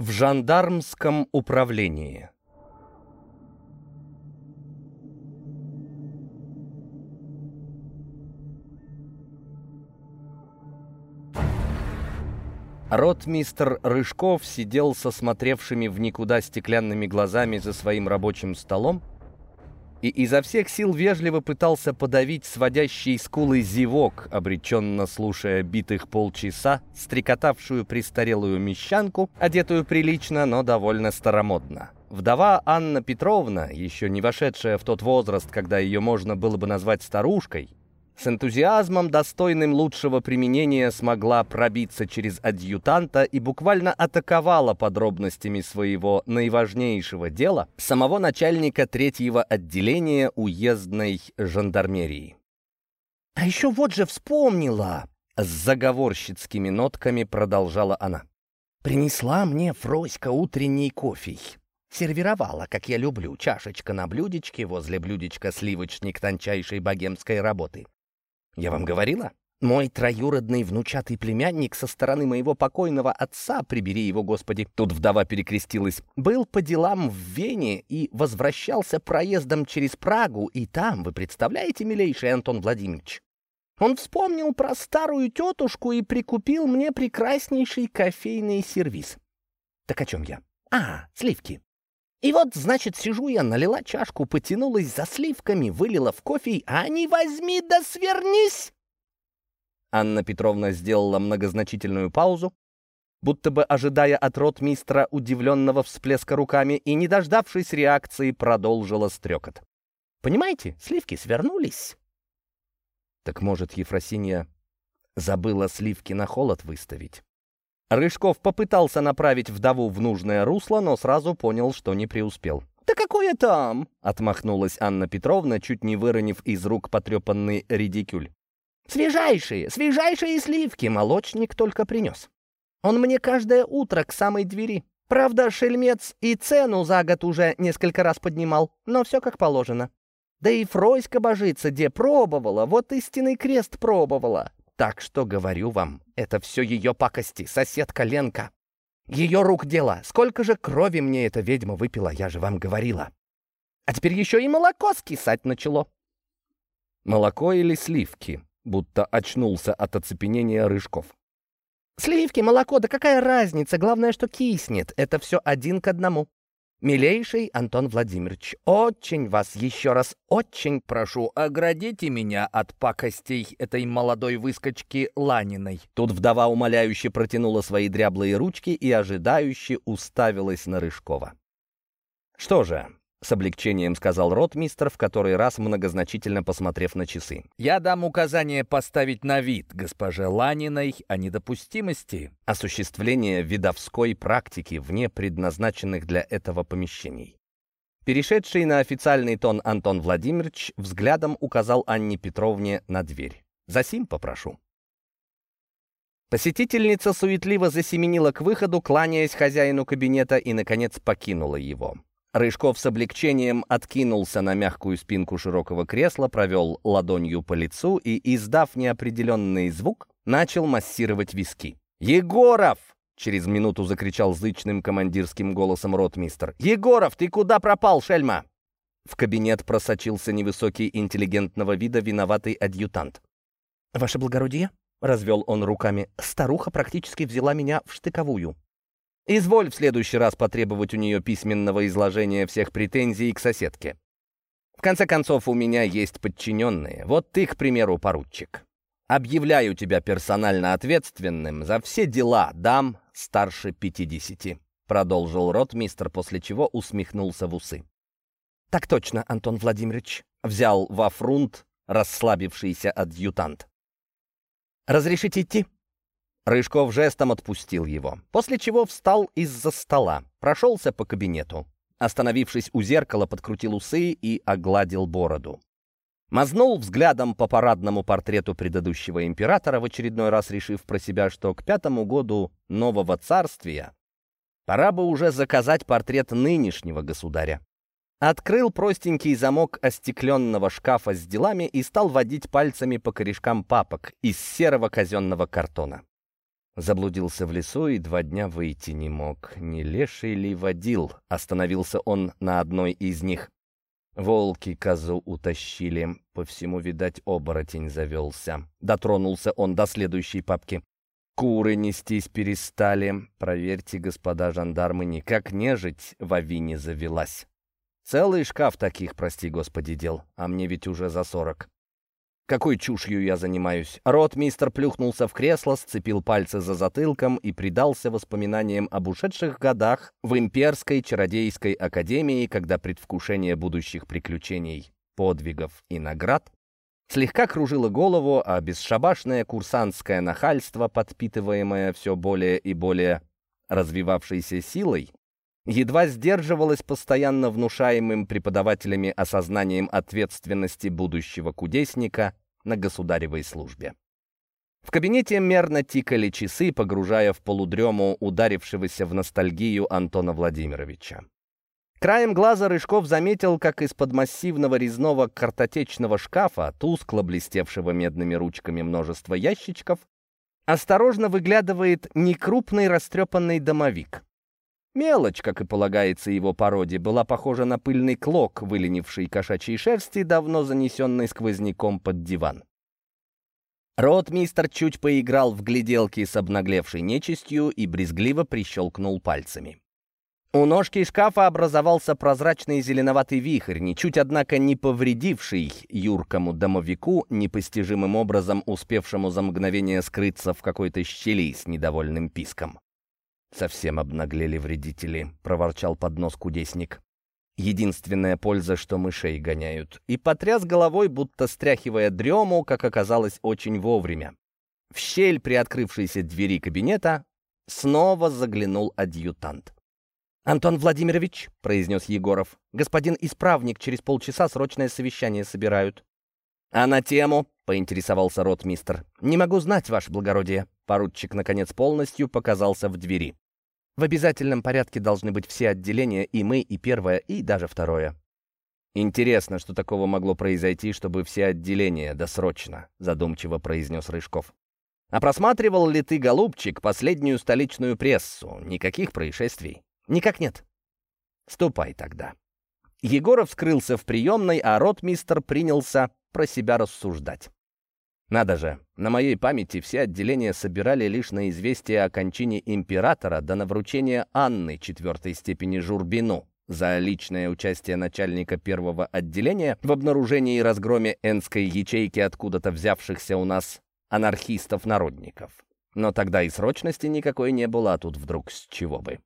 В жандармском управлении. Ротмистр Рыжков сидел со смотревшими в никуда стеклянными глазами за своим рабочим столом и изо всех сил вежливо пытался подавить сводящий скулы зевок, обреченно слушая битых полчаса, стрекотавшую престарелую мещанку, одетую прилично, но довольно старомодно. Вдова Анна Петровна, еще не вошедшая в тот возраст, когда ее можно было бы назвать старушкой, с энтузиазмом, достойным лучшего применения, смогла пробиться через адъютанта и буквально атаковала подробностями своего наиважнейшего дела самого начальника третьего отделения уездной жандармерии. «А еще вот же вспомнила!» С заговорщицкими нотками продолжала она. «Принесла мне Фроська утренний кофе. Сервировала, как я люблю, чашечка на блюдечке, возле блюдечка сливочник тончайшей богемской работы. Я вам говорила? Мой троюродный внучатый племянник со стороны моего покойного отца, прибери его, Господи, тут вдова перекрестилась, был по делам в Вене и возвращался проездом через Прагу, и там, вы представляете, милейший Антон Владимирович, он вспомнил про старую тетушку и прикупил мне прекраснейший кофейный сервиз. Так о чем я? А, сливки. И вот, значит, сижу я, налила чашку, потянулась за сливками, вылила в кофе, а не возьми да свернись!» Анна Петровна сделала многозначительную паузу, будто бы ожидая от ротмистра удивленного всплеска руками и, не дождавшись реакции, продолжила стрекот. «Понимаете, сливки свернулись». «Так, может, Ефросинья забыла сливки на холод выставить?» Рыжков попытался направить вдову в нужное русло, но сразу понял, что не преуспел. «Да какое там?» — отмахнулась Анна Петровна, чуть не выронив из рук потрепанный редикюль. «Свежайшие, свежайшие сливки молочник только принес. Он мне каждое утро к самой двери. Правда, шельмец и цену за год уже несколько раз поднимал, но все как положено. Да и Фройска божится, где пробовала, вот истинный крест пробовала. Так что, говорю вам, это все ее пакости, соседка Ленка. Ее рук дело. Сколько же крови мне эта ведьма выпила, я же вам говорила. А теперь еще и молоко скисать начало. Молоко или сливки? Будто очнулся от оцепенения Рыжков. Сливки, молоко, да какая разница? Главное, что киснет. Это все один к одному. «Милейший Антон Владимирович, очень вас еще раз очень прошу, оградите меня от пакостей этой молодой выскочки Ланиной». Тут вдова умоляюще протянула свои дряблые ручки и ожидающе уставилась на Рыжкова. «Что же, с облегчением сказал ротмистр, в который раз многозначительно посмотрев на часы. «Я дам указание поставить на вид госпоже Ланиной о недопустимости осуществления видовской практики вне предназначенных для этого помещений». Перешедший на официальный тон Антон Владимирович взглядом указал Анне Петровне на дверь. «Засим попрошу». Посетительница суетливо засеменила к выходу, кланяясь хозяину кабинета и, наконец, покинула его. Рыжков с облегчением откинулся на мягкую спинку широкого кресла, провел ладонью по лицу и, издав неопределенный звук, начал массировать виски. «Егоров!» — через минуту закричал зычным командирским голосом ротмистр. «Егоров, ты куда пропал, шельма?» В кабинет просочился невысокий интеллигентного вида виноватый адъютант. «Ваше благородие?» — развел он руками. «Старуха практически взяла меня в штыковую. Изволь в следующий раз потребовать у нее письменного изложения всех претензий к соседке. В конце концов, у меня есть подчиненные. Вот ты, к примеру, поручик. Объявляю тебя персонально ответственным за все дела дам старше пятидесяти», — продолжил ротмистр, после чего усмехнулся в усы. «Так точно, Антон Владимирович», — взял во фрунт расслабившийся адъютант. «Разрешите идти?» Рыжков жестом отпустил его, после чего встал из-за стола, прошелся по кабинету. Остановившись у зеркала, подкрутил усы и огладил бороду. Мазнул взглядом по парадному портрету предыдущего императора, в очередной раз решив про себя, что к пятому году нового царствия пора бы уже заказать портрет нынешнего государя. Открыл простенький замок остекленного шкафа с делами и стал водить пальцами по корешкам папок из серого казенного картона. Заблудился в лесу и два дня выйти не мог. Не леший ли водил? Остановился он на одной из них. Волки козу утащили. По всему, видать, оборотень завелся. Дотронулся он до следующей папки. Куры нестись перестали. Проверьте, господа жандармы, никак нежить в авине завелась. Целый шкаф таких, прости господи, дел. А мне ведь уже за сорок. Какой чушью я занимаюсь? Ротмистер плюхнулся в кресло, сцепил пальцы за затылком и предался воспоминаниям об ушедших годах в имперской чародейской академии, когда предвкушение будущих приключений, подвигов и наград слегка кружило голову, а бесшабашное курсантское нахальство, подпитываемое все более и более развивавшейся силой, едва сдерживалось постоянно внушаемым преподавателями осознанием ответственности будущего кудесника на государевой службе. В кабинете мерно тикали часы, погружая в полудрему ударившегося в ностальгию Антона Владимировича. Краем глаза Рыжков заметил, как из-под массивного резного картотечного шкафа, тускло блестевшего медными ручками множество ящичков, осторожно выглядывает некрупный растрепанный домовик. Мелочь, как и полагается его породе, была похожа на пыльный клок, выленивший кошачьей шерсти, давно занесенный сквозняком под диван. Ротмистер чуть поиграл в гляделки с обнаглевшей нечистью и брезгливо прищелкнул пальцами. У ножки шкафа образовался прозрачный зеленоватый вихрь, ничуть, однако, не повредивший юркому домовику, непостижимым образом успевшему за мгновение скрыться в какой-то щели с недовольным писком. «Совсем обнаглели вредители», — проворчал под нос кудесник. «Единственная польза, что мышей гоняют». И потряс головой, будто стряхивая дрему, как оказалось, очень вовремя. В щель приоткрывшейся двери кабинета снова заглянул адъютант. «Антон Владимирович», — произнес Егоров, — «господин исправник через полчаса срочное совещание собирают». «А на тему?» — поинтересовался ротмистр. «Не могу знать, ваше благородие». Поручик, наконец, полностью показался в двери. В обязательном порядке должны быть все отделения, и мы, и первое, и даже второе. «Интересно, что такого могло произойти, чтобы все отделения досрочно», задумчиво произнес Рыжков. «А просматривал ли ты, голубчик, последнюю столичную прессу? Никаких происшествий?» «Никак нет». «Ступай тогда». Егоров скрылся в приемной, а ротмистер принялся про себя рассуждать. Надо же, на моей памяти все отделения собирали лишь на известие о кончине императора да на вручение Анны четвертой степени Журбину за личное участие начальника первого отделения в обнаружении и разгроме энской ячейки откуда-то взявшихся у нас анархистов-народников. Но тогда и срочности никакой не было, а тут вдруг с чего бы.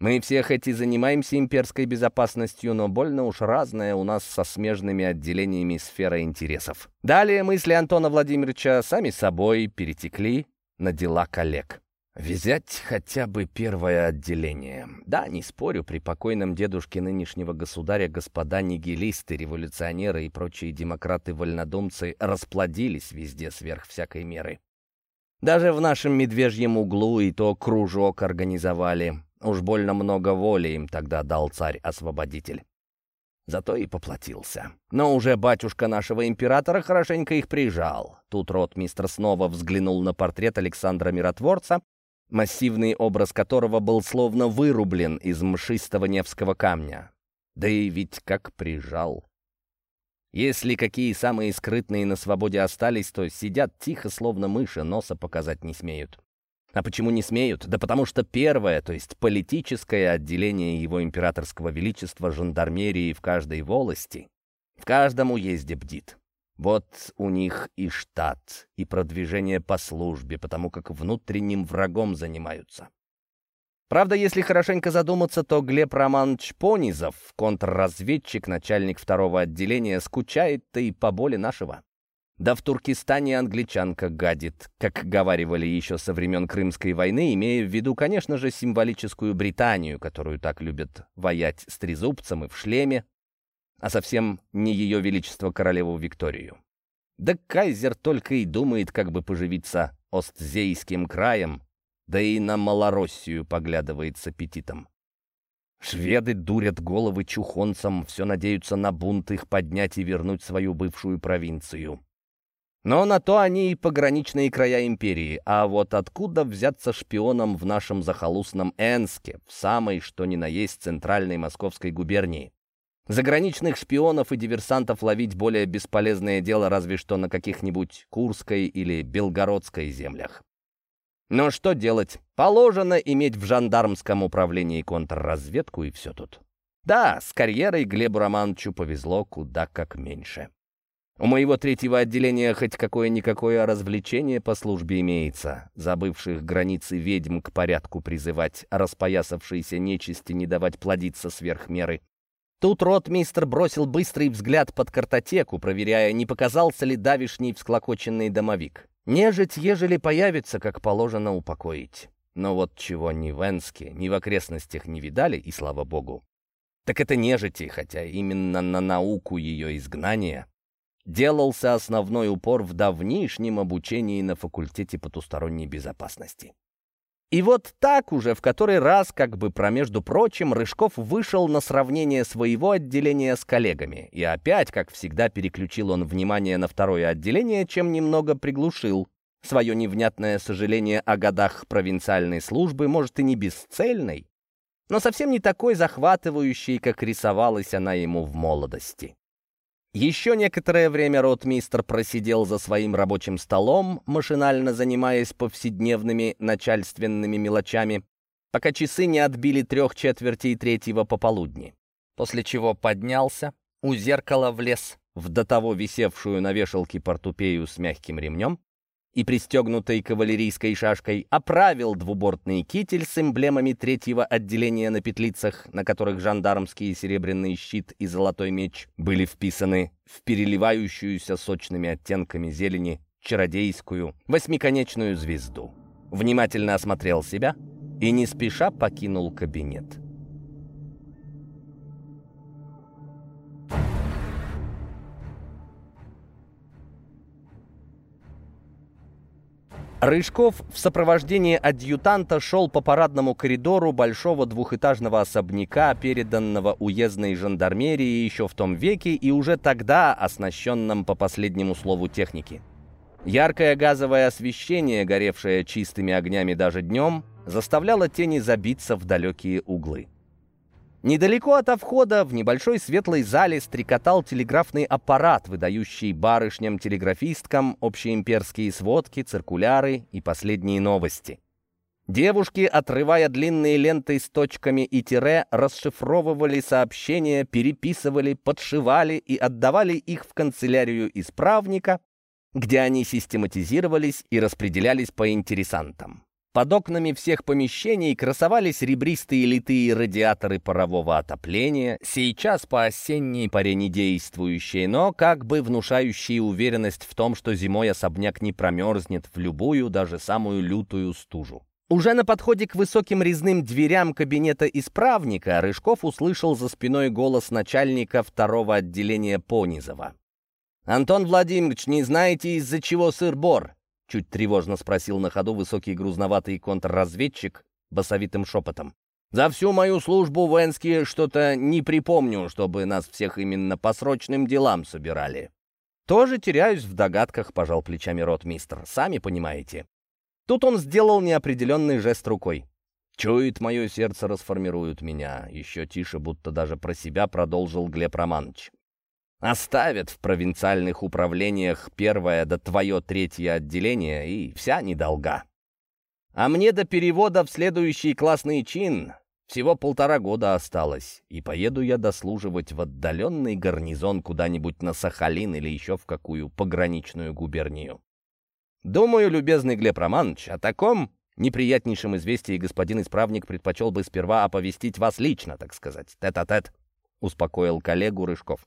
Мы все хоть и занимаемся имперской безопасностью, но больно уж разная у нас со смежными отделениями сфера интересов. Далее мысли Антона Владимировича сами собой перетекли на дела коллег. Взять хотя бы первое отделение. Да, не спорю, при покойном дедушке нынешнего государя господа нигилисты, революционеры и прочие демократы-вольнодумцы расплодились везде сверх всякой меры. Даже в нашем медвежьем углу и то кружок организовали. Уж больно много воли им тогда дал царь-освободитель. Зато и поплатился. Но уже батюшка нашего императора хорошенько их прижал. Тут ротмистр снова взглянул на портрет Александра Миротворца, массивный образ которого был словно вырублен из мшистого Невского камня. Да и ведь как прижал. Если какие самые скрытные на свободе остались, то сидят тихо, словно мыши, носа показать не смеют. А почему не смеют? Да потому что первое, то есть политическое отделение его императорского величества жандармерии в каждой волости, в каждом уезде бдит. Вот у них и штат, и продвижение по службе, потому как внутренним врагом занимаются. Правда, если хорошенько задуматься, то Глеб Романович Понизов, контрразведчик, начальник второго отделения, скучает-то и поболе нашего. Да в Туркестане англичанка гадит, как говаривали еще со времен Крымской войны, имея в виду, конечно же, символическую Британию, которую так любят воять с трезубцем и в шлеме, а совсем не ее величество королеву Викторию. Да кайзер только и думает, как бы поживиться Остзейским краем, да и на Малороссию поглядывает с аппетитом. Шведы дурят головы чухонцам, все надеются на бунт их поднять и вернуть свою бывшую провинцию. Но на то они и пограничные края империи. А вот откуда взяться шпионам в нашем захолустном Энске, в самой, что ни на есть, центральной московской губернии? Заграничных шпионов и диверсантов ловить более бесполезное дело разве что на каких-нибудь Курской или Белгородской землях. Но что делать? Положено иметь в жандармском управлении контрразведку и все тут. Да, с карьерой Глебу Романовичу повезло куда как меньше. У моего третьего отделения хоть какое-никакое развлечение по службе имеется. Забывших границы ведьм к порядку призывать, распоясавшейся нечисти не давать плодиться сверх меры. Тут ротмистр бросил быстрый взгляд под картотеку, проверяя, не показался ли давишний всклокоченный домовик. Нежить, ежели появится, как положено, упокоить. Но вот чего ни в Энске, ни в окрестностях не видали, и слава богу. Так это нежити, хотя именно на науку ее изгнания делался основной упор в давнишнем обучении на факультете потусторонней безопасности. И вот так уже в который раз, как бы промежду прочим, Рыжков вышел на сравнение своего отделения с коллегами. И опять, как всегда, переключил он внимание на второе отделение, чем немного приглушил свое невнятное сожаление о годах провинциальной службы, может, и не бесцельной, но совсем не такой захватывающей, как рисовалась она ему в молодости. Еще некоторое время ротмистр просидел за своим рабочим столом, машинально занимаясь повседневными начальственными мелочами, пока часы не отбили трех четвертей третьего пополудни. После чего поднялся, у зеркала влез в до того висевшую на вешалке портупею с мягким ремнем, и пристегнутой кавалерийской шашкой оправил двубортный китель с эмблемами третьего отделения на петлицах, на которых жандармский серебряный щит и золотой меч были вписаны в переливающуюся сочными оттенками зелени чародейскую восьмиконечную звезду. Внимательно осмотрел себя и не спеша покинул кабинет. Рыжков в сопровождении адъютанта шел по парадному коридору большого двухэтажного особняка, переданного уездной жандармерии еще в том веке и уже тогда оснащенном по последнему слову техники. Яркое газовое освещение, горевшее чистыми огнями даже днем, заставляло тени забиться в далекие углы. Недалеко от входа в небольшой светлой зале стрекотал телеграфный аппарат, выдающий барышням-телеграфисткам общеимперские сводки, циркуляры и последние новости. Девушки, отрывая длинные ленты с точками и тире, расшифровывали сообщения, переписывали, подшивали и отдавали их в канцелярию исправника, где они систематизировались и распределялись по интересантам. Под окнами всех помещений красовались ребристые литые радиаторы парового отопления, сейчас по осенней паре не действующие, но как бы внушающие уверенность в том, что зимой особняк не промерзнет в любую, даже самую лютую стужу. Уже на подходе к высоким резным дверям кабинета исправника Рыжков услышал за спиной голос начальника второго отделения Понизова. «Антон Владимирович, не знаете, из-за чего сыр-бор?» Чуть тревожно спросил на ходу высокий грузноватый контрразведчик басовитым шепотом. «За всю мою службу в Энске что-то не припомню, чтобы нас всех именно по срочным делам собирали». «Тоже теряюсь в догадках», — пожал плечами ротмистр. «Сами понимаете». Тут он сделал неопределенный жест рукой. «Чует мое сердце, расформируют меня». Еще тише, будто даже про себя продолжил Глеб Романович. Оставят в провинциальных управлениях первое да твое третье отделение, и вся недолга. А мне до перевода в следующий классный чин всего полтора года осталось, и поеду я дослуживать в отдаленный гарнизон куда-нибудь на Сахалин или еще в какую пограничную губернию. Думаю, любезный Глеб Романович, о таком неприятнейшем известии господин исправник предпочел бы сперва оповестить вас лично, так сказать, тет-а-тет, -тет, успокоил коллегу Рыжков.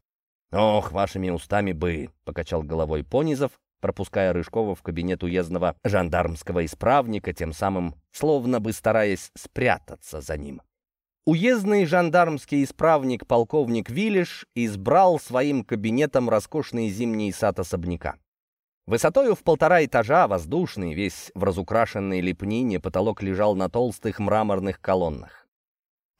«Ох, вашими устами бы!» — покачал головой Понизов, пропуская Рыжкова в кабинет уездного жандармского исправника, тем самым словно бы стараясь спрятаться за ним. Уездный жандармский исправник полковник Вилиш избрал своим кабинетом роскошный зимний сад особняка. Высотою в полтора этажа, воздушный, весь в разукрашенной лепнине, потолок лежал на толстых мраморных колоннах.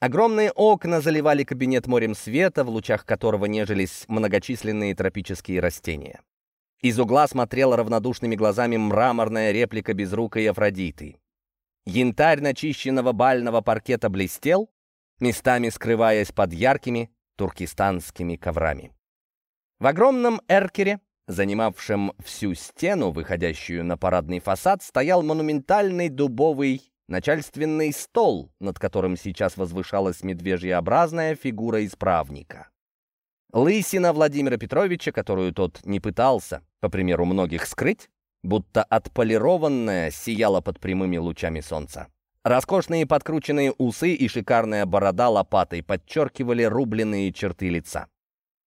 Огромные окна заливали кабинет морем света, в лучах которого нежились многочисленные тропические растения. Из угла смотрела равнодушными глазами мраморная реплика безрукой Афродиты. Янтарь начищенного бального паркета блестел, местами скрываясь под яркими туркестанскими коврами. В огромном эркере, занимавшем всю стену, выходящую на парадный фасад, стоял монументальный дубовый начальственный стол, над которым сейчас возвышалась медвежьеобразная фигура исправника. Лысина Владимира Петровича, которую тот не пытался, по примеру многих, скрыть, будто отполированная, сияла под прямыми лучами солнца. Роскошные подкрученные усы и шикарная борода лопатой подчеркивали рубленные черты лица.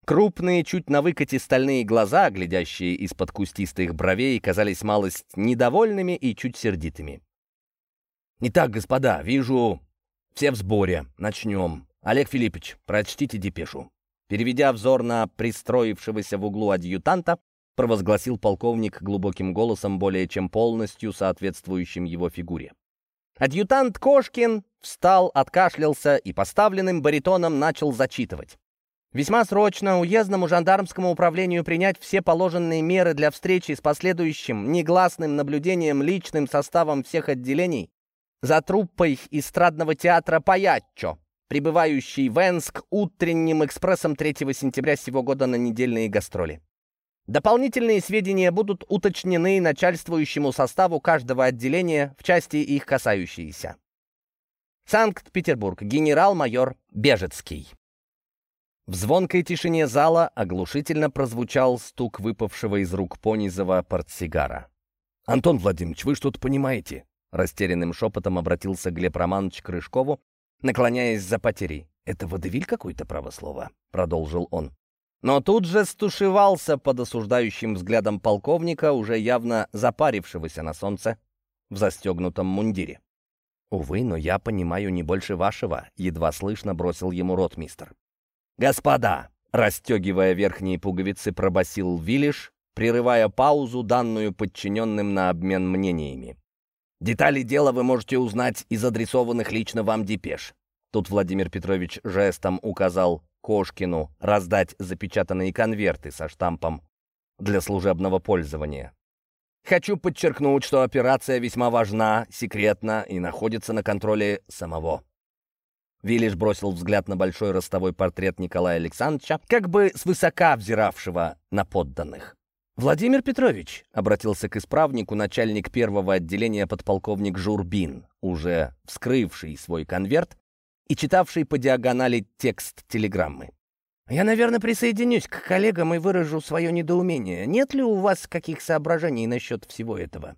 Крупные, чуть на выкате стальные глаза, глядящие из-под кустистых бровей, казались малость недовольными и чуть сердитыми. «Итак, господа, вижу, все в сборе. Начнем. Олег Филиппович, прочтите депешу». Переведя взор на пристроившегося в углу адъютанта, провозгласил полковник глубоким голосом, более чем полностью соответствующим его фигуре. Адъютант Кошкин встал, откашлялся и поставленным баритоном начал зачитывать. Весьма срочно уездному жандармскому управлению принять все положенные меры для встречи с последующим негласным наблюдением личным составом всех отделений за труппой эстрадного театра «Паяччо», прибывающий в Энск утренним экспрессом 3 сентября сего года на недельные гастроли. Дополнительные сведения будут уточнены начальствующему составу каждого отделения в части их касающиеся. Санкт-Петербург. Генерал-майор Бежецкий. В звонкой тишине зала оглушительно прозвучал стук выпавшего из рук Понизова портсигара. «Антон Владимирович, вы что-то понимаете?» Растерянным шепотом обратился Глеб Романович к Рыжкову, наклоняясь за потерей. «Это водевиль какой-то, правослово?» — продолжил он. Но тут же стушевался под осуждающим взглядом полковника, уже явно запарившегося на солнце в застегнутом мундире. «Увы, но я понимаю не больше вашего», — едва слышно бросил ему ротмистр. «Господа!» — расстегивая верхние пуговицы, пробасил Вилиш, прерывая паузу, данную подчиненным на обмен мнениями. Детали дела вы можете узнать из адресованных лично вам депеш. Тут Владимир Петрович жестом указал Кошкину раздать запечатанные конверты со штампом для служебного пользования. Хочу подчеркнуть, что операция весьма важна, секретна и находится на контроле самого. Виллиш бросил взгляд на большой ростовой портрет Николая Александровича, как бы свысока взиравшего на подданных. «Владимир Петрович», — обратился к исправнику начальник первого отделения подполковник Журбин, уже вскрывший свой конверт и читавший по диагонали текст телеграммы. «Я, наверное, присоединюсь к коллегам и выражу свое недоумение. Нет ли у вас каких соображений насчет всего этого?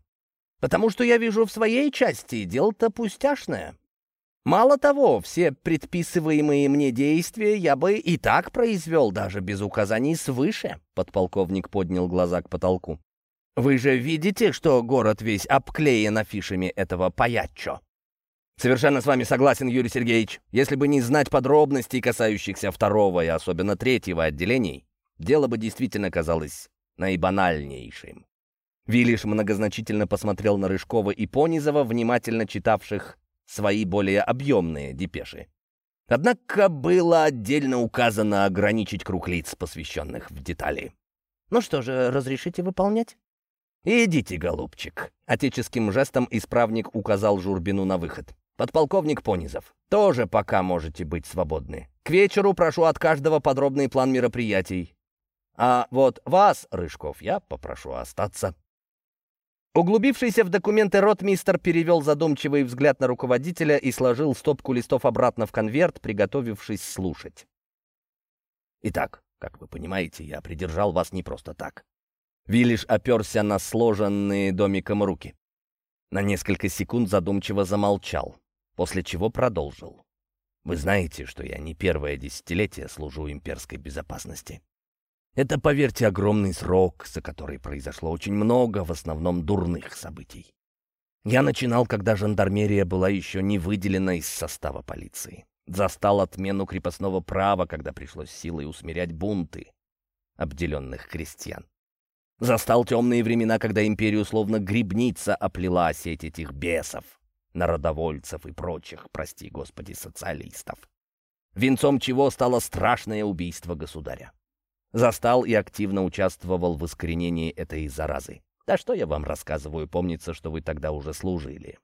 Потому что я вижу в своей части дело-то пустяшное. Мало того, все предписываемые мне действия я бы и так произвел, даже без указаний свыше. Подполковник поднял глаза к потолку. Вы же видите, что город весь обклеен афишами этого паячо. Совершенно с вами согласен, Юрий Сергеевич. Если бы не знать подробностей, касающихся второго и особенно третьего отделений, дело бы действительно казалось наибанальнейшим. Вилиш многозначительно посмотрел на Рыжкова и Понизова, внимательно читавших свои более объемные депеши. Однако было отдельно указано ограничить круг лиц, посвященных в детали. «Ну что же, разрешите выполнять?» «Идите, голубчик», — отеческим жестом исправник указал Журбину на выход. «Подполковник Понизов, тоже пока можете быть свободны. К вечеру прошу от каждого подробный план мероприятий. А вот вас, Рыжков, я попрошу остаться». Углубившийся в документы ротмистер перевел задумчивый взгляд на руководителя и сложил стопку листов обратно в конверт, приготовившись слушать. «Итак, как вы понимаете, я придержал вас не просто так». Виллиш оперся на сложенные домиком руки. На несколько секунд задумчиво замолчал, после чего продолжил. «Вы знаете, что я не первое десятилетие служу имперской безопасности. Это, поверьте, огромный срок, за который произошло очень много, в основном, дурных событий. Я начинал, когда жандармерия была еще не выделена из состава полиции. Застал отмену крепостного права, когда пришлось силой усмирять бунты обделенных крестьян. Застал темные времена, когда империю словно грибница оплела сеть этих бесов, народовольцев и прочих, прости господи, социалистов. Венцом чего стало страшное убийство государя. Застал и активно участвовал в искоренении этой заразы. Да что я вам рассказываю, помнится, что вы тогда уже служили.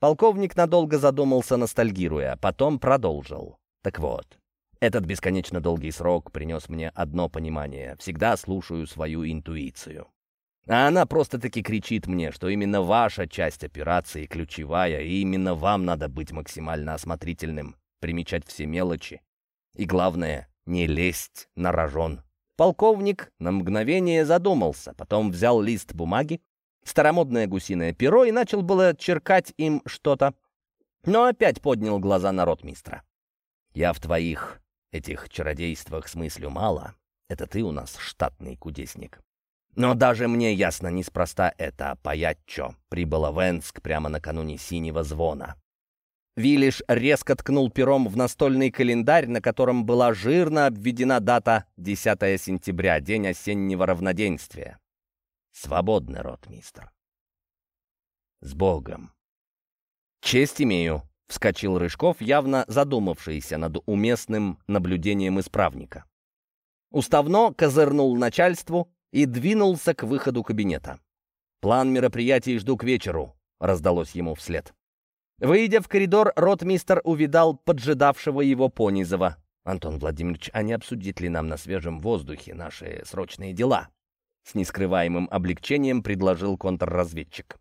Полковник надолго задумался, ностальгируя, потом продолжил. Так вот, этот бесконечно долгий срок принес мне одно понимание. Всегда слушаю свою интуицию. А она просто-таки кричит мне, что именно ваша часть операции ключевая, и именно вам надо быть максимально осмотрительным, примечать все мелочи. И главное, не лезть на рожон. Полковник на мгновение задумался, потом взял лист бумаги, старомодное гусиное перо и начал было черкать им что-то, но опять поднял глаза на ротмистра. «Я в твоих этих чародействах смыслю мало. Это ты у нас штатный кудесник. Но даже мне ясно, неспроста это Паяччо прибыла в Энск прямо накануне синего звона. Вилиш резко ткнул пером в настольный календарь, на котором была жирно обведена дата 10 сентября, день осеннего равноденствия. Свободный рот, мистер. С Богом. Честь имею, вскочил Рыжков, явно задумавшийся над уместным наблюдением исправника. Уставно козырнул начальству, и двинулся к выходу кабинета. «План мероприятий жду к вечеру», — раздалось ему вслед. Выйдя в коридор, ротмистер увидал поджидавшего его Понизова. «Антон Владимирович, а не обсудит ли нам на свежем воздухе наши срочные дела?» С нескрываемым облегчением предложил контрразведчик.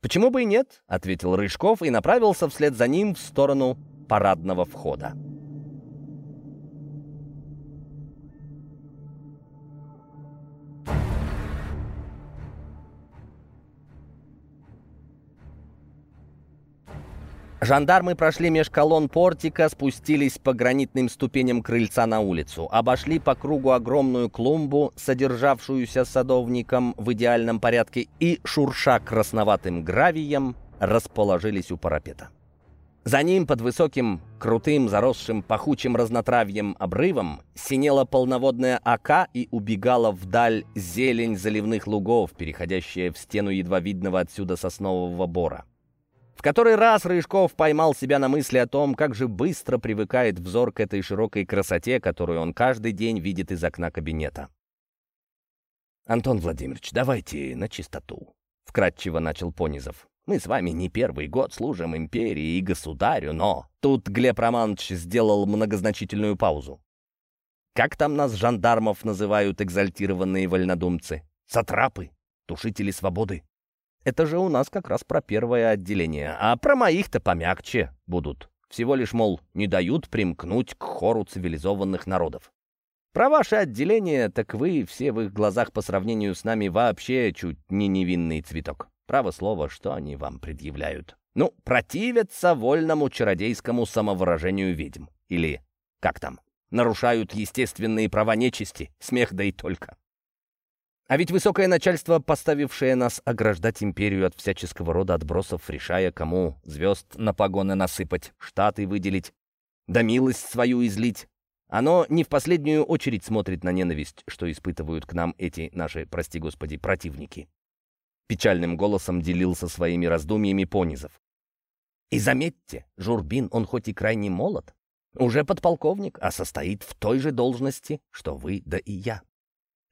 «Почему бы и нет?» — ответил Рыжков и направился вслед за ним в сторону парадного входа. Жандармы прошли меж колонн портика, спустились по гранитным ступеням крыльца на улицу, обошли по кругу огромную клумбу, содержавшуюся садовником в идеальном порядке, и, шурша красноватым гравием, расположились у парапета. За ним, под высоким, крутым, заросшим пахучим разнотравьем обрывом, синела полноводная ока и убегала вдаль зелень заливных лугов, переходящая в стену едва видного отсюда соснового бора. В который раз Рыжков поймал себя на мысли о том, как же быстро привыкает взор к этой широкой красоте, которую он каждый день видит из окна кабинета. «Антон Владимирович, давайте на чистоту», — вкратчиво начал Понизов. «Мы с вами не первый год служим империи и государю, но...» Тут Глеб Романович сделал многозначительную паузу. «Как там нас жандармов называют экзальтированные вольнодумцы? Сатрапы? Тушители свободы?» Это же у нас как раз про первое отделение, а про моих-то помягче будут. Всего лишь, мол, не дают примкнуть к хору цивилизованных народов. Про ваше отделение, так вы все в их глазах по сравнению с нами вообще чуть не невинный цветок. Право слово, что они вам предъявляют. Ну, противятся вольному чародейскому самовыражению ведьм. Или как там? Нарушают естественные права нечисти. Смех да и только. А ведь высокое начальство, поставившее нас ограждать империю от всяческого рода отбросов, решая, кому звезд на погоны насыпать, штаты выделить, да милость свою излить, оно не в последнюю очередь смотрит на ненависть, что испытывают к нам эти наши, прости господи, противники. Печальным голосом делился своими раздумьями Понизов. И заметьте, Журбин, он хоть и крайне молод, уже подполковник, а состоит в той же должности, что вы да и я.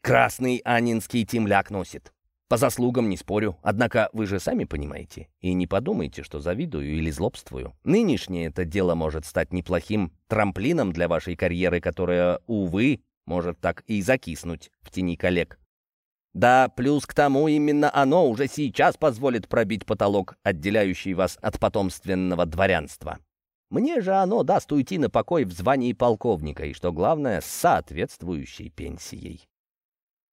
Красный анинский темляк носит. По заслугам не спорю, однако вы же сами понимаете. И не подумайте, что завидую или злобствую. Нынешнее это дело может стать неплохим трамплином для вашей карьеры, которая, увы, может так и закиснуть в тени коллег. Да, плюс к тому именно оно уже сейчас позволит пробить потолок, отделяющий вас от потомственного дворянства. Мне же оно даст уйти на покой в звании полковника, и, что главное, с соответствующей пенсией.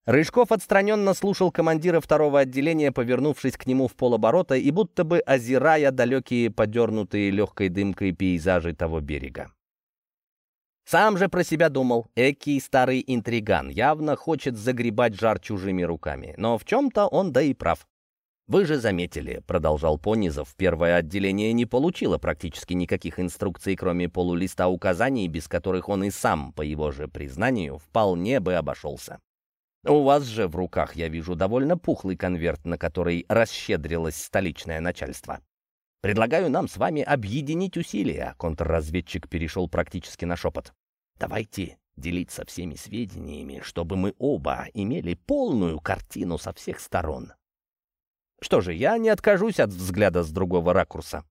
Рыжков отстраненно слушал командира второго отделения, повернувшись к нему в полоборота и будто бы озирая далекие, подернутые легкой дымкой пейзажи того берега. Сам же про себя думал, экий старый интриган явно хочет загребать жар чужими руками, но в чем-то он да и прав. «Вы же заметили», — продолжал Понизов, первое отделение не получило практически никаких инструкций, кроме полулиста указаний, без которых он и сам, по его же признанию, вполне бы обошелся. У вас же в руках, я вижу, довольно пухлый конверт, на который расщедрилось столичное начальство. Предлагаю нам с вами объединить усилия. Контрразведчик перешел практически на шепот. Давайте делиться всеми сведениями, чтобы мы оба имели полную картину со всех сторон. Что же, я не откажусь от взгляда с другого ракурса.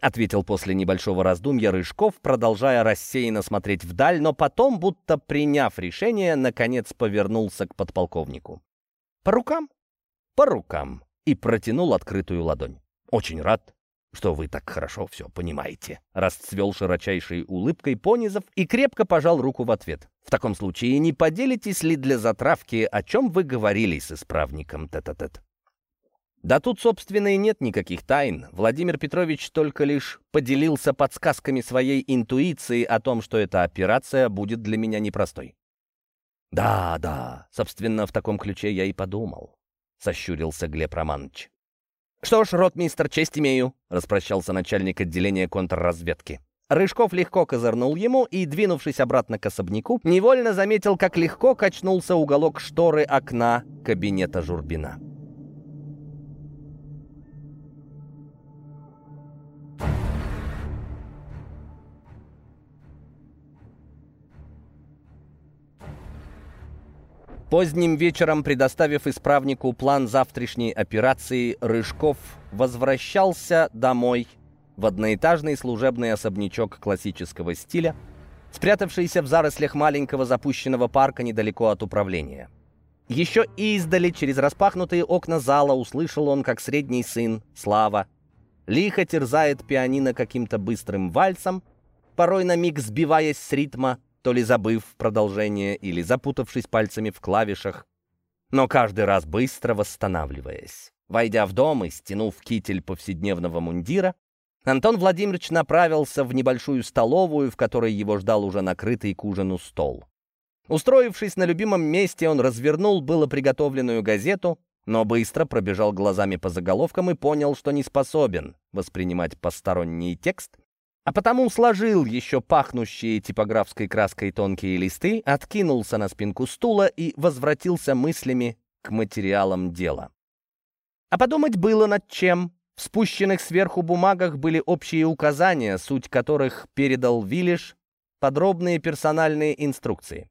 Ответил после небольшого раздумья Рыжков, продолжая рассеянно смотреть вдаль, но потом, будто приняв решение, наконец повернулся к подполковнику. «По рукам?» «По рукам!» и протянул открытую ладонь. «Очень рад, что вы так хорошо все понимаете», — расцвел широчайшей улыбкой Понизов и крепко пожал руку в ответ. «В таком случае не поделитесь ли для затравки, о чем вы говорили с исправником тет-а-тет?» -тет? Да тут, собственно, и нет никаких тайн. Владимир Петрович только лишь поделился подсказками своей интуиции о том, что эта операция будет для меня непростой. «Да, да, собственно, в таком ключе я и подумал», — сощурился Глеб Романович. «Что ж, ротмистер, честь имею», — распрощался начальник отделения контрразведки. Рыжков легко козырнул ему и, двинувшись обратно к особняку, невольно заметил, как легко качнулся уголок шторы окна кабинета Журбина. Поздним вечером, предоставив исправнику план завтрашней операции, Рыжков возвращался домой в одноэтажный служебный особнячок классического стиля, спрятавшийся в зарослях маленького запущенного парка недалеко от управления. Еще издали, через распахнутые окна зала, услышал он, как средний сын, Слава, лихо терзает пианино каким-то быстрым вальсом, порой на миг сбиваясь с ритма, то ли забыв продолжение или запутавшись пальцами в клавишах, но каждый раз быстро восстанавливаясь. Войдя в дом и стянув китель повседневного мундира, Антон Владимирович направился в небольшую столовую, в которой его ждал уже накрытый к ужину стол. Устроившись на любимом месте, он развернул было приготовленную газету, но быстро пробежал глазами по заголовкам и понял, что не способен воспринимать посторонний текст а потому сложил еще пахнущие типографской краской тонкие листы, откинулся на спинку стула и возвратился мыслями к материалам дела. А подумать было над чем. В спущенных сверху бумагах были общие указания, суть которых передал Виллиш, подробные персональные инструкции.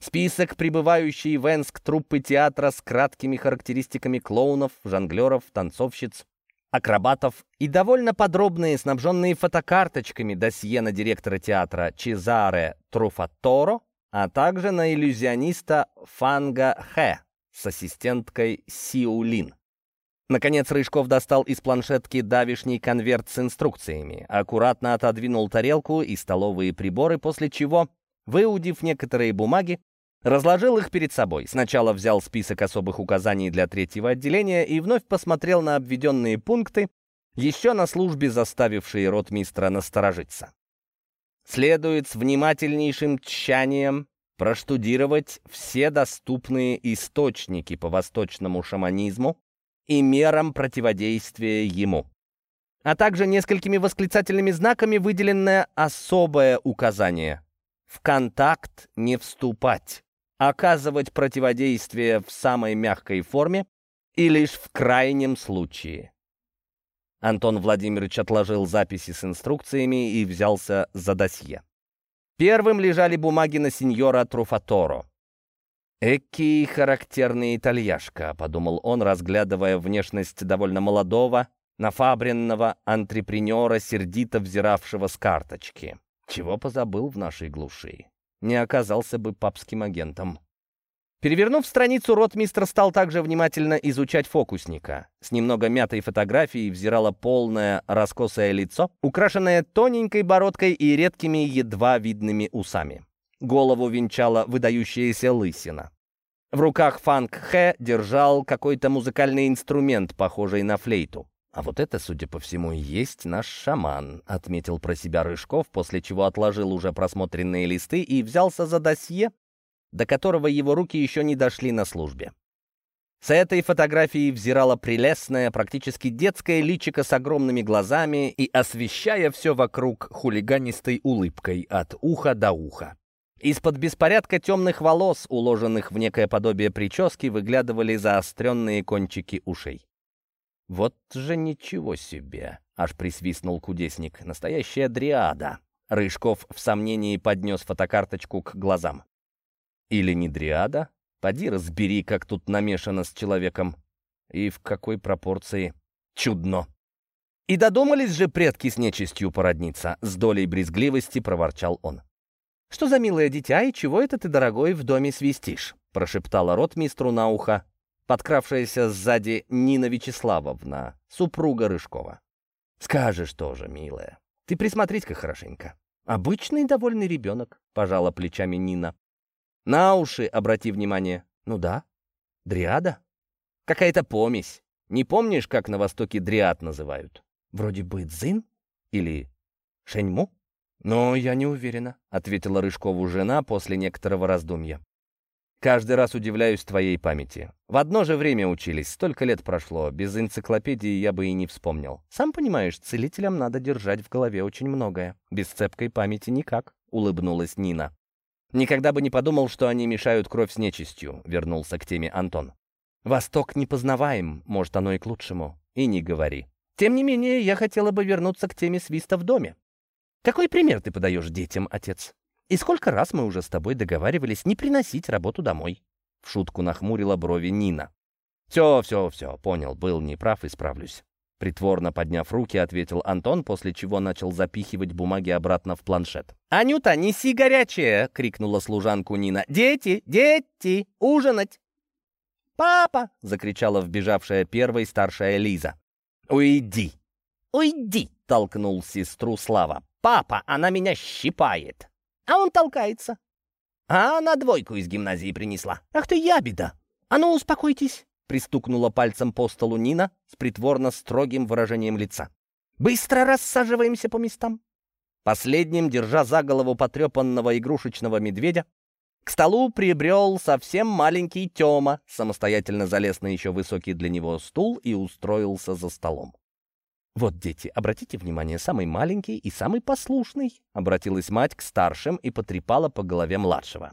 Список прибывающей в Энск труппы театра с краткими характеристиками клоунов, жонглеров, танцовщиц, акробатов и довольно подробные, снабженные фотокарточками досье на директора театра Чезаре Труфаторо, а также на иллюзиониста Фанга Хэ с ассистенткой Сиулин. Наконец Рыжков достал из планшетки давишний конверт с инструкциями, аккуратно отодвинул тарелку и столовые приборы, после чего, выудив некоторые бумаги, Разложил их перед собой. Сначала взял список особых указаний для третьего отделения и вновь посмотрел на обведенные пункты, еще на службе заставившие ротмистра насторожиться. Следует с внимательнейшим тщанием проштудировать все доступные источники по восточному шаманизму и мерам противодействия ему, а также несколькими восклицательными знаками выделенное особое указание — в контакт не вступать оказывать противодействие в самой мягкой форме и лишь в крайнем случае. Антон Владимирович отложил записи с инструкциями и взялся за досье. Первым лежали бумаги на сеньора Труфаторо. «Экий характерный итальяшка», — подумал он, разглядывая внешность довольно молодого, нафабренного антрепренера, сердито взиравшего с карточки. Чего позабыл в нашей глуши? Не оказался бы папским агентом. Перевернув страницу, ротмистр стал также внимательно изучать фокусника. С немного мятой фотографией взирало полное раскосое лицо, украшенное тоненькой бородкой и редкими едва видными усами. Голову венчала выдающаяся лысина. В руках Фанк Хэ держал какой-то музыкальный инструмент, похожий на флейту. «А вот это, судя по всему, и есть наш шаман», — отметил про себя Рыжков, после чего отложил уже просмотренные листы и взялся за досье, до которого его руки еще не дошли на службе. С этой фотографией взирала прелестная, практически детская личико с огромными глазами и освещая все вокруг хулиганистой улыбкой от уха до уха. Из-под беспорядка темных волос, уложенных в некое подобие прически, выглядывали заостренные кончики ушей. «Вот же ничего себе!» — аж присвистнул кудесник. «Настоящая дриада!» Рыжков в сомнении поднес фотокарточку к глазам. Или не дриада? Поди разбери, как тут намешано с человеком. И в какой пропорции. Чудно. И додумались же предки с нечистью породниться, с долей брезгливости проворчал он. «Что за милое дитя, и чего это ты, дорогой, в доме свистишь?» прошептала ротмистру на ухо, подкравшаяся сзади Нина Вячеславовна, супруга Рыжкова. «Скажешь тоже, милая. Ты присмотрись-ка хорошенько. Обычный довольный ребенок», — пожала плечами Нина. «На уши обрати внимание. Ну да, дриада. Какая-то помесь. Не помнишь, как на Востоке дриад называют? Вроде бы дзин или шеньму?» «Но я не уверена», — ответила Рыжкову жена после некоторого раздумья. «Каждый раз удивляюсь твоей памяти. В одно же время учились, столько лет прошло. Без энциклопедии я бы и не вспомнил. Сам понимаешь, целителям надо держать в голове очень многое. Без цепкой памяти никак», — улыбнулась Нина. «Никогда бы не подумал, что они мешают кровь с нечистью», — вернулся к теме Антон. «Восток непознаваем, может, оно и к лучшему. И не говори. Тем не менее, я хотела бы вернуться к теме свиста в доме. Какой пример ты подаешь детям, отец? И сколько раз мы уже с тобой договаривались не приносить работу домой?» В шутку нахмурила брови Нина. «Все, все, все, понял, был неправ, исправлюсь». Притворно подняв руки, ответил Антон, после чего начал запихивать бумаги обратно в планшет. «Анюта, неси горячее!» — крикнула служанку Нина. «Дети, дети, ужинать!» «Папа!» — закричала вбежавшая первой старшая Лиза. «Уйди! Уйди!» — толкнул сестру Слава. «Папа, она меня щипает!» А он толкается. А она двойку из гимназии принесла. Ах ты ябеда! А ну, успокойтесь!» Пристукнула пальцем по столу Нина с притворно строгим выражением лица. «Быстро рассаживаемся по местам!» Последним, держа за голову потрепанного игрушечного медведя, к столу прибрел совсем маленький Тёма, самостоятельно залез на еще высокий для него стул и устроился за столом. «Вот, дети, обратите внимание, самый маленький и самый послушный», обратилась мать к старшим и потрепала по голове младшего.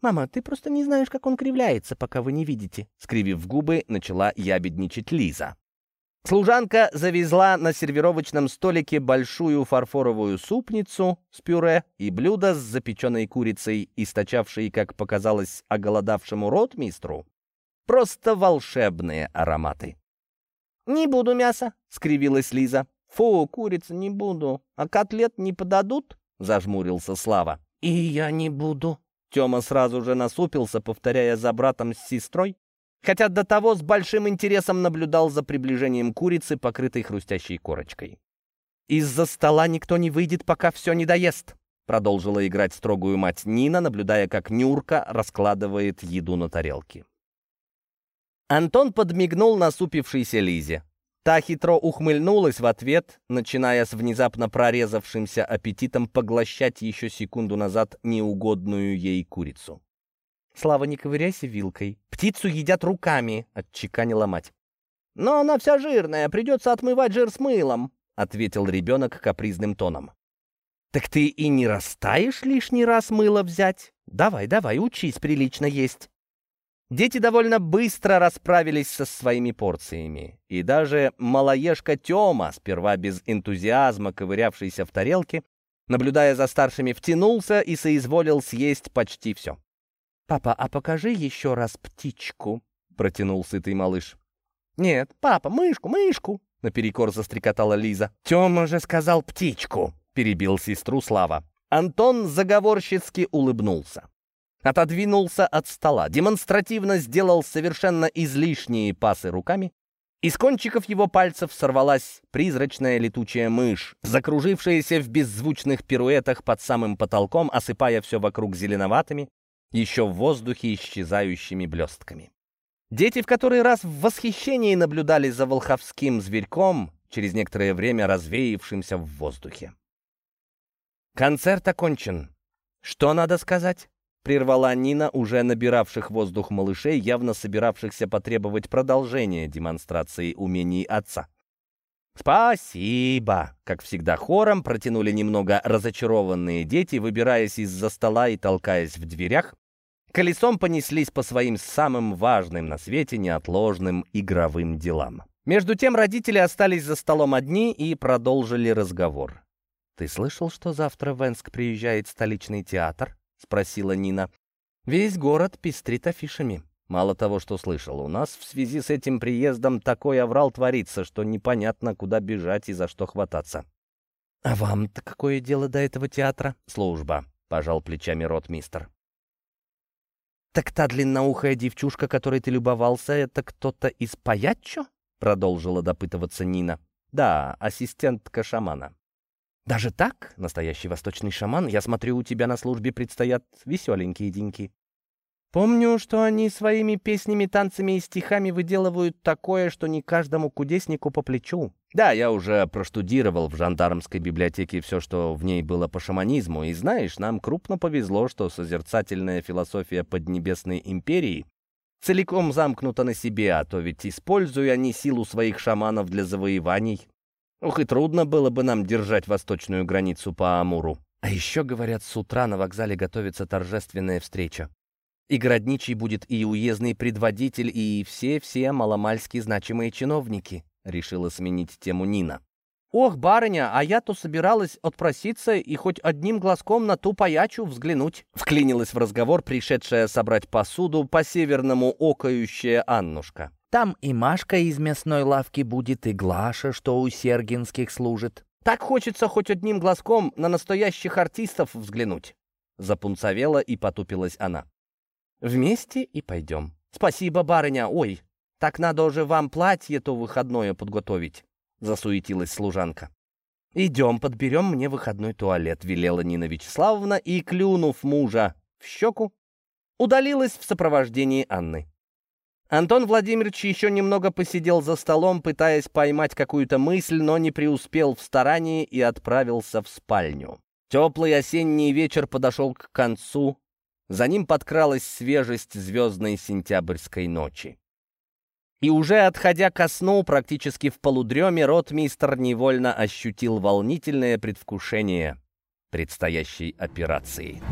«Мама, ты просто не знаешь, как он кривляется, пока вы не видите», скривив губы, начала ябедничать Лиза. Служанка завезла на сервировочном столике большую фарфоровую супницу с пюре и блюдо с запеченной курицей, источавшей, как показалось оголодавшему ротмистру, просто волшебные ароматы. «Не буду мяса», — скривилась Лиза. «Фу, курица, не буду. А котлет не подадут?» — зажмурился Слава. «И я не буду». Тёма сразу же насупился, повторяя за братом с сестрой, хотя до того с большим интересом наблюдал за приближением курицы, покрытой хрустящей корочкой. «Из-за стола никто не выйдет, пока все не доест», — продолжила играть строгую мать Нина, наблюдая, как Нюрка раскладывает еду на тарелке. Антон подмигнул насупившейся Лизе. Та хитро ухмыльнулась в ответ, начиная с внезапно прорезавшимся аппетитом поглощать еще секунду назад неугодную ей курицу. «Слава, не ковыряйся вилкой. Птицу едят руками», — отчеканила мать. «Но она вся жирная, придется отмывать жир с мылом», — ответил ребенок капризным тоном. «Так ты и не растаешь лишний раз мыло взять? Давай, давай, учись прилично есть». Дети довольно быстро расправились со своими порциями, и даже малоежка Тёма, сперва без энтузиазма ковырявшийся в тарелке, наблюдая за старшими, втянулся и соизволил съесть почти все. «Папа, а покажи еще раз птичку», — протянул сытый малыш. «Нет, папа, мышку, мышку», — наперекор застрекотала Лиза. «Тёма же сказал птичку», — перебил сестру Слава. Антон заговорщицки улыбнулся отодвинулся от стола, демонстративно сделал совершенно излишние пасы руками, из кончиков его пальцев сорвалась призрачная летучая мышь, закружившаяся в беззвучных пируэтах под самым потолком, осыпая все вокруг зеленоватыми, еще в воздухе исчезающими блестками. Дети в который раз в восхищении наблюдали за волховским зверьком, через некоторое время развеявшимся в воздухе. Концерт окончен. Что надо сказать? Прервала Нина, уже набиравших воздух малышей, явно собиравшихся потребовать продолжения демонстрации умений отца. «Спасибо!» — как всегда хором протянули немного разочарованные дети, выбираясь из-за стола и толкаясь в дверях, колесом понеслись по своим самым важным на свете неотложным игровым делам. Между тем родители остались за столом одни и продолжили разговор. «Ты слышал, что завтра в Энск приезжает столичный театр?» — спросила Нина. «Весь город пестрит афишами». Мало того, что слышал, у нас в связи с этим приездом такой аврал творится, что непонятно, куда бежать и за что хвататься. «А вам-то какое дело до этого театра?» «Служба», — пожал плечами ротмистер. «Так та длинноухая девчушка, которой ты любовался, это кто-то из Паяччо?» — продолжила допытываться Нина. «Да, ассистентка шамана». «Даже так? Настоящий восточный шаман? Я смотрю, у тебя на службе предстоят веселенькие деньки». Помню, что они своими песнями, танцами и стихами выделывают такое, что не каждому кудеснику по плечу. Да, я уже проштудировал в жандармской библиотеке все, что в ней было по шаманизму, и знаешь, нам крупно повезло, что созерцательная философия Поднебесной империи целиком замкнута на себе, а то ведь используя они силу своих шаманов для завоеваний. Ох, и трудно было бы нам держать восточную границу по Амуру. А еще, говорят, с утра на вокзале готовится торжественная встреча. И городничий будет и уездный предводитель, и все-все маломальски значимые чиновники», — решила сменить тему Нина. «Ох, барыня, а я-то собиралась отпроситься и хоть одним глазком на ту паячу взглянуть», — вклинилась в разговор пришедшая собрать посуду по-северному окающая Аннушка. «Там и Машка из мясной лавки будет, и Глаша, что у Сергинских служит. Так хочется хоть одним глазком на настоящих артистов взглянуть». Запунцовела и потупилась она. Вместе и пойдем. Спасибо, барыня. Ой, так надо уже вам платье-то выходное подготовить. Засуетилась служанка. «Идем, подберем мне выходной туалет», — велела Нина Вячеславовна и, клюнув мужа в щеку, удалилась в сопровождении Анны. Антон Владимирович еще немного посидел за столом, пытаясь поймать какую-то мысль, но не преуспел в старании и отправился в спальню. Теплый осенний вечер подошел к концу, за ним подкралась свежесть звездной сентябрьской ночи. И уже отходя ко сну, практически в полудреме, ротмистр невольно ощутил волнительное предвкушение предстоящей операции.